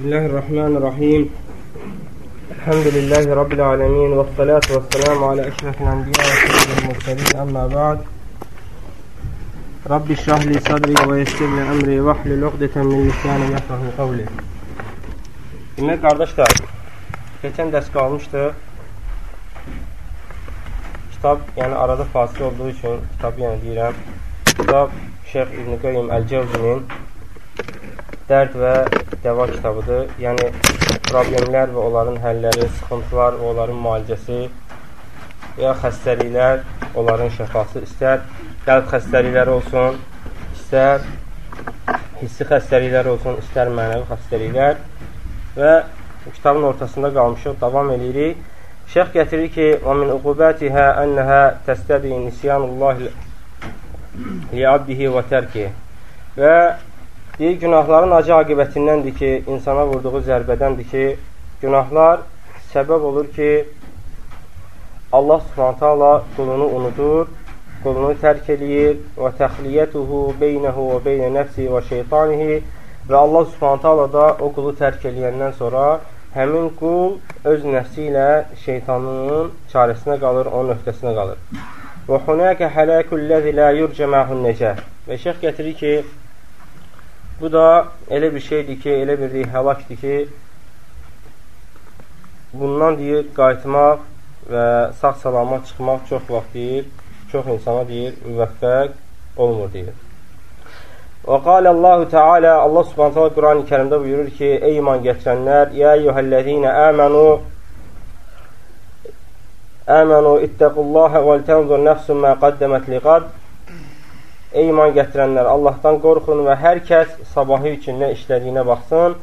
Bismillahirrahmanirrahim. Elhamdülillahi Rabbil alemin. Və salatu və selamu alə əşrəfil ənbiya və səyyidil muhtədin. Əmmə bə'd. Rabbi şrahli sadri və yessirli əmri və hlul uqdətən min lisani yəfrahu qavli. Demək, qardaşlar, keçən dərs qalmışdı. Kitab, yəni arada fasil olduğu üçün kitabı yəni deyirəm. Kitab Şeyx İbn-i Qeym Əl-Cəvzinin dərd və dəva kitabıdır. Yəni, problemlər və onların həlləri, sıxıntılar və onların müalicəsi və ya xəstəliklər, onların şəfası istər qəlb xəstəlikləri olsun, istər hissi xəstəliklər olsun, istər mənəvi xəstəliklər və kitabın ortasında qalmışıq, davam edirik. Şeyx gətirir ki, وَمِنْ اُقُبَاتِهَا أَنَّهَا تَسْتَدِي نِسْيَانُ اللّٰهِ liabdihi və tərki və deyir, günahların acı aqibətindəndir ki, insana vurduğu zərbədəndir ki, günahlar səbəb olur ki, Allah subhanətə Allah qulunu unudur, qulunu tərk eləyir və təxliyyətuhu beynəhu və beynə nəfsi və şeytanihi və Allah subhanətə Allah da o qulu tərk eləyəndən sonra həmin qul öz nəfsi ilə şeytanının çarəsinə qalır, onun öhdəsinə qalır. Və hunəkə hələkülləzi lə yurcə məhun necə. Və şeyx gətirir ki, bu da elə bir şeydir ki, elə bir həlakdir ki, bundan deyir, qayıtmaq və sağ salamat çıxmaq çox vaxt deyir, çox insana deyir, müvəffəq olmur deyir. Və qalə Allahu Teala, Allah subhanətələ Quran-ı kərimdə buyurur ki, ey iman gətirənlər, yə eyyuhəl-ləzinə əmənu Əmənu ittəqullaha və tənzur nəfsun mə qaddəmət liqad Ey iman gətirənlər, Allahdan qorxun və hər kəs sabahı üçün nə işlədiyinə baxsın.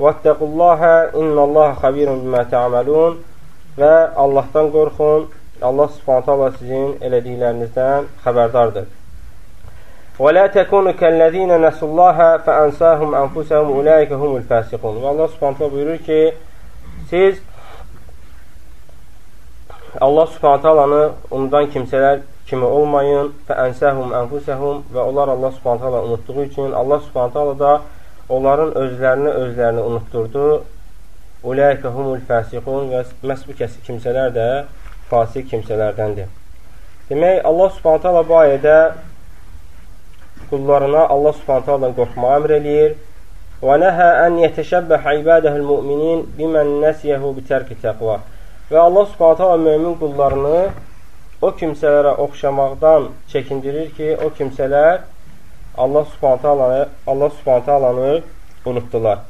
Vəttəqullaha innallaha xabirun bimə tə'amalun və Allahdan qorxun. Allah Subhanahu taala sizin elədiklərinizdən xəbərdardır. Və la takunu kəllezina nasullaha fa'ansahum anfusahum ulaika humul fasiqun. Və Allah Subhanahu buyurur ki, siz Allah subhanətə alanı unudan kimsələr kimi olmayın və ənsəhum ənfusəhum və onlar Allah subhanətə ala unutduğu üçün Allah subhanətə ala da onların özlərini özlərini unutturdu. Uləykə humul fəsiqun və məhz bu kəsi kimsələr də fasik kimsələrdəndir. Demək, Allah subhanətə ala bu ayədə qullarına Allah subhanətə ala qorxmağa əmr eləyir və nəhə ən yətəşəbbə ibadəhül müminin bimən nəsiyəhu bitərki təqva Və Allah subhanətə və mömin qullarını o kimsələrə oxşamaqdan çəkindirir ki, o kimsələr Allah subhanətə alanı, Allah subhanətə alanı unutdular.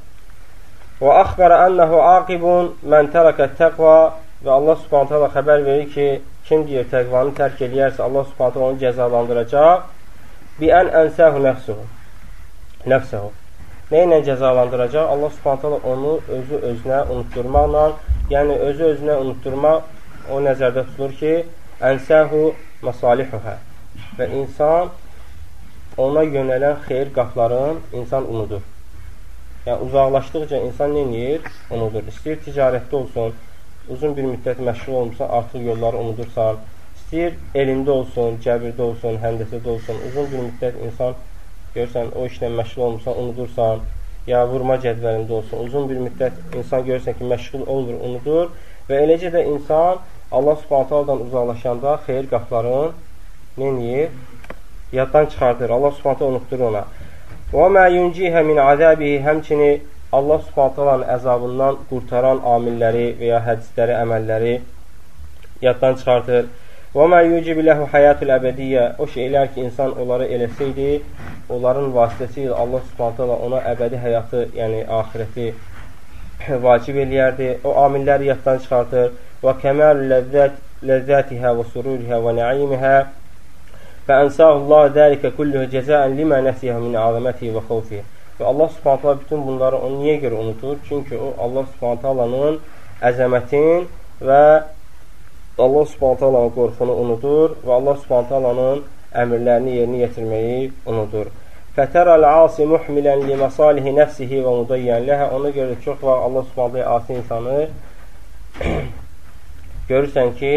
Və axbərə ənəhu aqibun mən tərəkə təqva və Allah subhanətə ala xəbər verir ki, kim deyir təqvanı tərk eləyərsə, Allah subhanətə onu cəzalandıracaq. Bi ən ənsəhu nəfsuhu. Nəfsəhu. Nə ilə cəzalandıracaq? Allah subhanətə onu özü özünə unutturmaqla Yəni, özü özünə unutturmaq o nəzərdə tutulur ki, ənsəhu masalihuhə və insan ona yönələn xeyir qapların insan unudur. Yəni, uzaqlaşdıqca insan nə edir? Unudur. İstəyir ticarətdə olsun, uzun bir müddət məşğul olmuşsan, artıq yolları unudursan, istəyir elmdə olsun, cəbirdə olsun, həndəsədə olsun, uzun bir müddət insan görsən, o işlə məşğul olmuşsan, unudursan, ya vurma cədvəlində olsun, uzun bir müddət insan görürsən ki, məşğul olmur, unudur və eləcə də insan Allah subhanətələrdən uzaqlaşanda xeyir qapların neyir? Yaddan çıxardır. Allah subhanətə unutdur ona. Və mə yuncihə min azəbihi həmçini Allah subhanətələrin əzabından qurtaran amilləri və ya hədisləri, əməlləri yaddan çıxardır. Və mə yucibu ləhu həyatul əbədiyyə o şeylər ki, insan onları eləsəydi, onların vasitəsilə Allah Subhanahu ona əbədi həyatı, yəni axirəti vacib eləyərdi. O amilləri yaddan çıxardır. Ləzzət ləzzətihə və sururihə və nəimihə və ənsahullah dəlikə kulluhu cəzəən limə nəsihə min azəmətihi və Allah Subhanahu bütün bunları o niyə görə unutur? Çünki o Allah Subhanahu əzəmətin və Allah subhanətəlanın qorxunu unudur və Allah subhanətəlanın əmrlərini yerinə yetirməyi unudur. Fətərəl asi muhmilən li məsalihi nəfsihi və mudayyən ləhə Ona görə çox var Allah subhanətələ asi insanı görürsən ki,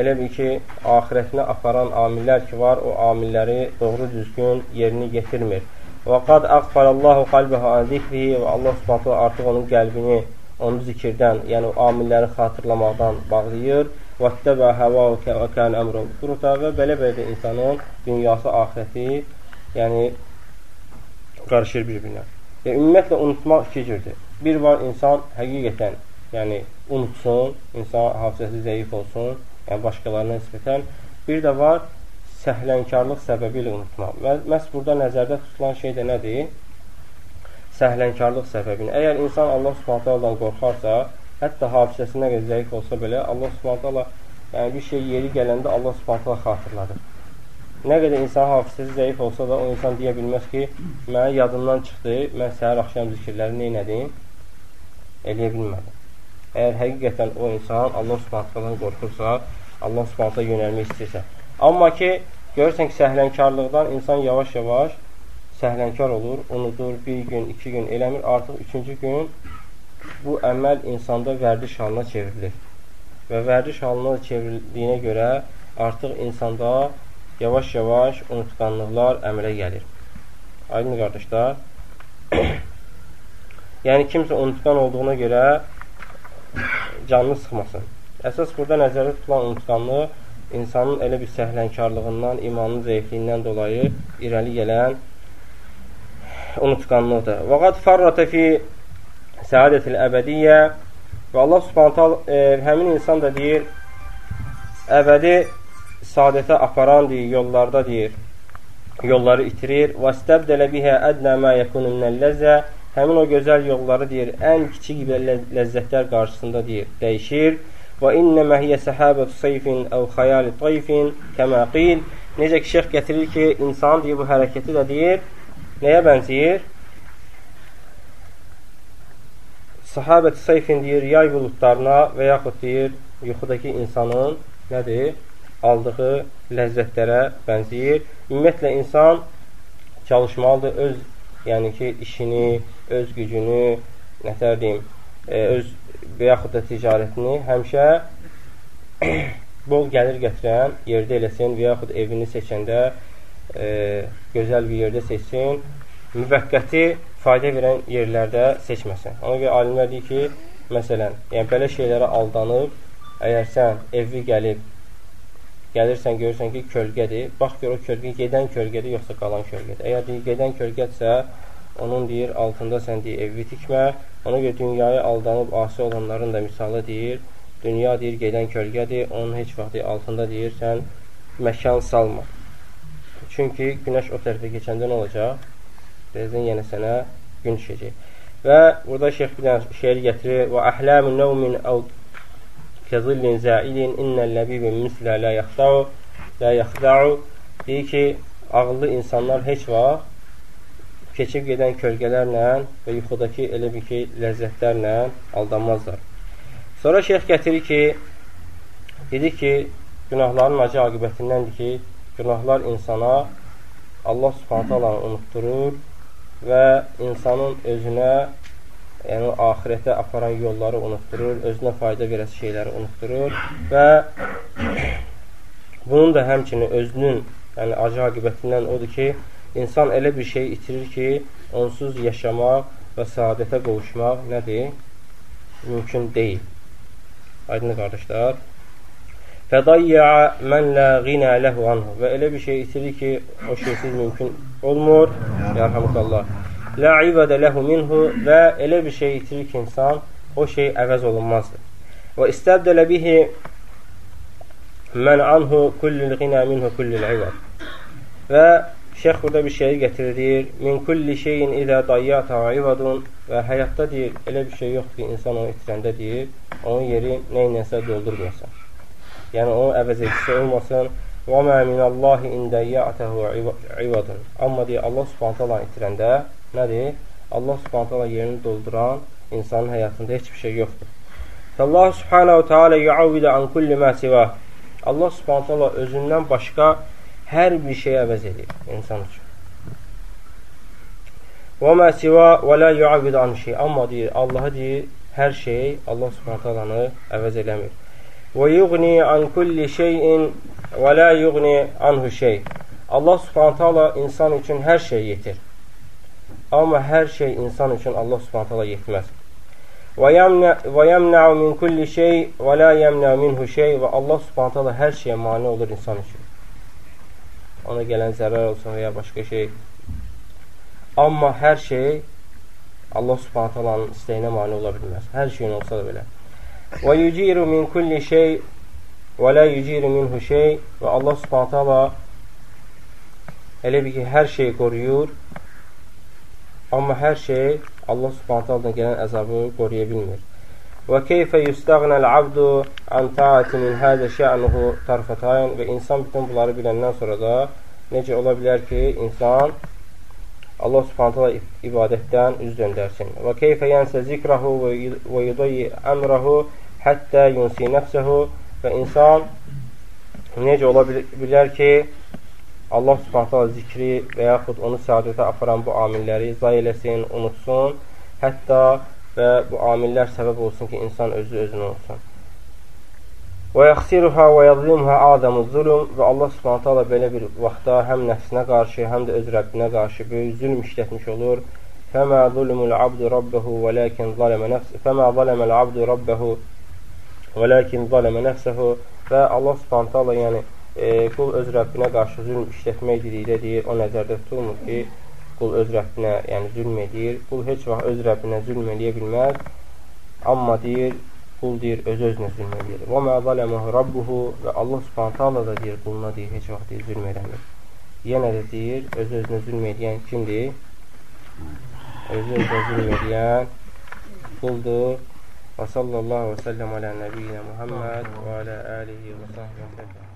elə bil ki, axirətinə aparan amillər ki var, o amilləri doğru düzgün yerini yetirmir. Və qad əqfərəllahu qalbəhə an zikrihi və Allah subhanətlə artıq onun qəlbini onu zikirdən, yəni o amilləri xatırlamaqdan bağlayır. Və təbə həvə və kən əmrə quruta və belə-belə də insanın dünyası, axirəti, yəni qarışır bir-birinə. Yəni, ümumiyyətlə, unutmaq iki cürdür. Bir var insan həqiqətən yəni, unutsun, insan hafizəsi zəif olsun, yəni başqalarına nisbətən. Bir də var, səhlənkarlıq səbəbi ilə unutmaq. Məhz burada nəzərdə tutulan şey də nədir? Səhlənkarlıq səbəbini. Əgər insan Allah subhanətələrdən qorxarsa, Hətta hafizəsi nə qədər zəif olsa belə, Allah subhanətələ yəni bir şey yeri gələndə Allah subhanətələ xatırladır. Nə qədər insan hafizəsi zəif olsa da, o insan deyə bilməz ki, mənə yadımdan çıxdı, mən səhər axşam zikirləri neynədim? Eləyə bilmədim. Əgər həqiqətən o insan Allah subhanətələ qorxursa, Allah subhanətələ yönəlmək istəyirsə. Amma ki, görürsən ki, səhlənkarlıqdan insan yavaş-yavaş səhlənkar olur, unudur, bir gün, iki gün eləmir, artıq üçüncü gün bu əməl insanda vərdiş halına çevrilir. Və vərdiş halına çevrildiyinə görə artıq insanda yavaş-yavaş unutqanlıqlar əmələ gəlir. Aydın qardaşlar. yəni kimsə unutqan olduğuna görə canını sıxmasın. Əsas burada nəzərdə tutulan unutqanlıq insanın elə bir səhlənkarlığından, imanın zəifliyindən dolayı irəli gələn unutqanlıqdır. Və qad farrata fi səadətil əbədiyyə və Allah subhantal e, həmin insan da deyir əbədi saadətə aparan deyir, yollarda deyir, yolları itirir. Və istəbdələ bihə ədnə mə yəkunu minəlləzə həmin o gözəl yolları deyir, ən kiçik ləzzətlər qarşısında deyir, dəyişir. Və innəmə hiyə səhabətu sayfin əv xəyali tayfin kəmə qil. Necə ki, şeyx gətirir ki, insan deyir, bu hərəkəti də deyir, nəyə bənzəyir? Sahabət sayfin deyir, yay buludlarına və yaxud deyir, yuxudakı insanın nədir? Aldığı ləzzətlərə bənzəyir. Ümumiyyətlə, insan çalışmalıdır öz, yəni ki, işini, öz gücünü, nətər deyim, e, öz yaxud da ticarətini həmişə bol gəlir gətirən yerdə eləsin və yaxud evini seçəndə e, gözəl bir yerdə seçsin. Müvəqqəti fayda verən yerlərdə seçməsin. Ona görə alimlər deyir ki, məsələn, yəni belə şeylərə aldanıb, əgər sən evi gəlib, gəlirsən, görürsən ki, kölgədir, bax gör o kölgə gedən kölgədir, yoxsa qalan kölgədir. Əgər deyir, gedən kölgədirsə, onun deyir, altında sən deyir, evi tikmə, ona görə dünyaya aldanıb asi olanların da misalı deyir, dünya deyir, gedən kölgədir, onun heç vaxt deyir, altında deyir, sən məkan salma. Çünki günəş o tərəfə keçəndə nə olacaq? Birazdan yenə sənə gün düşəcək. Və burada şeyx bir dənə şeir gətirir. Və əhlamun nəvmin əv kəzillin zəilin innəl ləbibin mislə lə yaxda'u lə yaxda'u deyir ki, ağıllı insanlar heç vaxt keçib gedən kölgələrlə və yuxudakı elə bir ki, ləzzətlərlə aldanmazlar. Sonra şeyx gətirir ki, dedi ki, günahların acı aqibətindəndir ki, günahlar insana Allah subhanət alanı unutturur və insanın özünə, yəni axirətə aparan yolları unutturur, özünə fayda verəsi şeyləri unutturur və bunun da həmçinin özünün yəni acı aqibətindən odur ki, insan elə bir şey itirir ki, onsuz yaşamaq və saadətə qovuşmaq nədir? Mümkün deyil. Aydın qardaşlar. Fədayya mən lə qinə ləhu anhu və elə bir şey itirir ki, o şeysiz mümkün olmur. Yarhamukallah. Lə ibədə ləhu minhu və elə bir şey itirir ki, insan o şey əvəz olunmazdır. Və istəbdələ bihi mən anhu kullil qinə minhu kullil ibəd. Və şeyx burada bir şeyi gətirir. Min kulli şeyin idə dayyata ibadun və həyatda deyir, elə bir şey yoxdur ki, insan onu itirəndə deyir, onun yeri nə ilənsə doldurmayasan yəni onun əvəz edicisi olmasın. Və mə minallahi ində ya'təhu ivadun. Amma deyir, Allah subhanət hala itirəndə nədir? Allah subhanət hala yerini dolduran insanın həyatında heç bir şey yoxdur. Allah subhanəhu teala yuavvidə an kulli mə sivah. Allah subhanət hala özündən başqa hər bir şey əvəz edir insan üçün. Və mə siva və la yuavvidə an şey. Amma deyir, Allah'a deyir, hər şey Allah subhanət halanı əvəz eləmir. Və yuğni an kulli şeyin və la yuğni anhu şey. Allah subhanət hala insan üçün hər şey yetir. Amma hər şey insan üçün Allah subhanət hala yetməz. Və yəmnəu min kulli şey və la yəmnəu minhu şey və Allah subhanət hala hər şeyə mani olur insan üçün. Ona gələn zərər olsun və ya başqa şey. Amma hər şey Allah subhanət halanın istəyinə mani ola bilməz. Hər şeyin olsa da belə. Və yüciru min kulli şey və la yüciru minhu şey və Allah subhanət hala elə bir ki, hər şeyi qoruyur, amma hər şey Allah subhanət haladan gələn əzabı qoruya bilmir. Və keyfə yüstəğnəl abdu an taati min hədə şə'nuhu tarfətayın və insan bütün bunları biləndən sonra da necə ola bilər ki, insan Allah subhanət hala ibadətdən üz döndərsin. Və keyfə yənsə zikrahu və yudayi əmrahu həttə yunsi nəfsəhu və insan necə ola bilər ki, Allah subhanətə zikri və yaxud onu səadətə aparan bu amilləri zay eləsin, unutsun, hətta və bu amillər səbəb olsun ki, insan özü özünə olsun. Və yaxsiruha və yadlimha adamu zulüm və Allah subhanətə Allah belə bir vaxtda həm nəfsinə qarşı, həm də öz Rəbbinə qarşı böyük zülm işlətmiş olur. Fəmə zulmul abdu rabbəhu və ləkin zaləmə nəfs Fəmə zaləməl abdu rabbəhu və ləkin zaləmə nəfsəhu və Allah subhanətə Allah yəni e, qul öz Rəbbinə qarşı zülm işlətmək dedikdə deyir, o nəzərdə tutulmur ki, qul öz Rəbbinə yəni zülm edir. Qul heç vaxt öz Rəbbinə zülm eləyə bilməz. Amma deyir, qul deyir, öz-özünə zülm edir. Və mə zələməhu rabbuhu və Allah subhanət hala da deyir, quluna deyir, heç vaxt deyir, zülm eləmir. Yenə də deyir, öz-özünə zülm edən kimdir? Öz-özünə zülm edən quldur. Və sallallahu və səlləm alə nəbiyyinə Muhammed və alə alihi və sahbə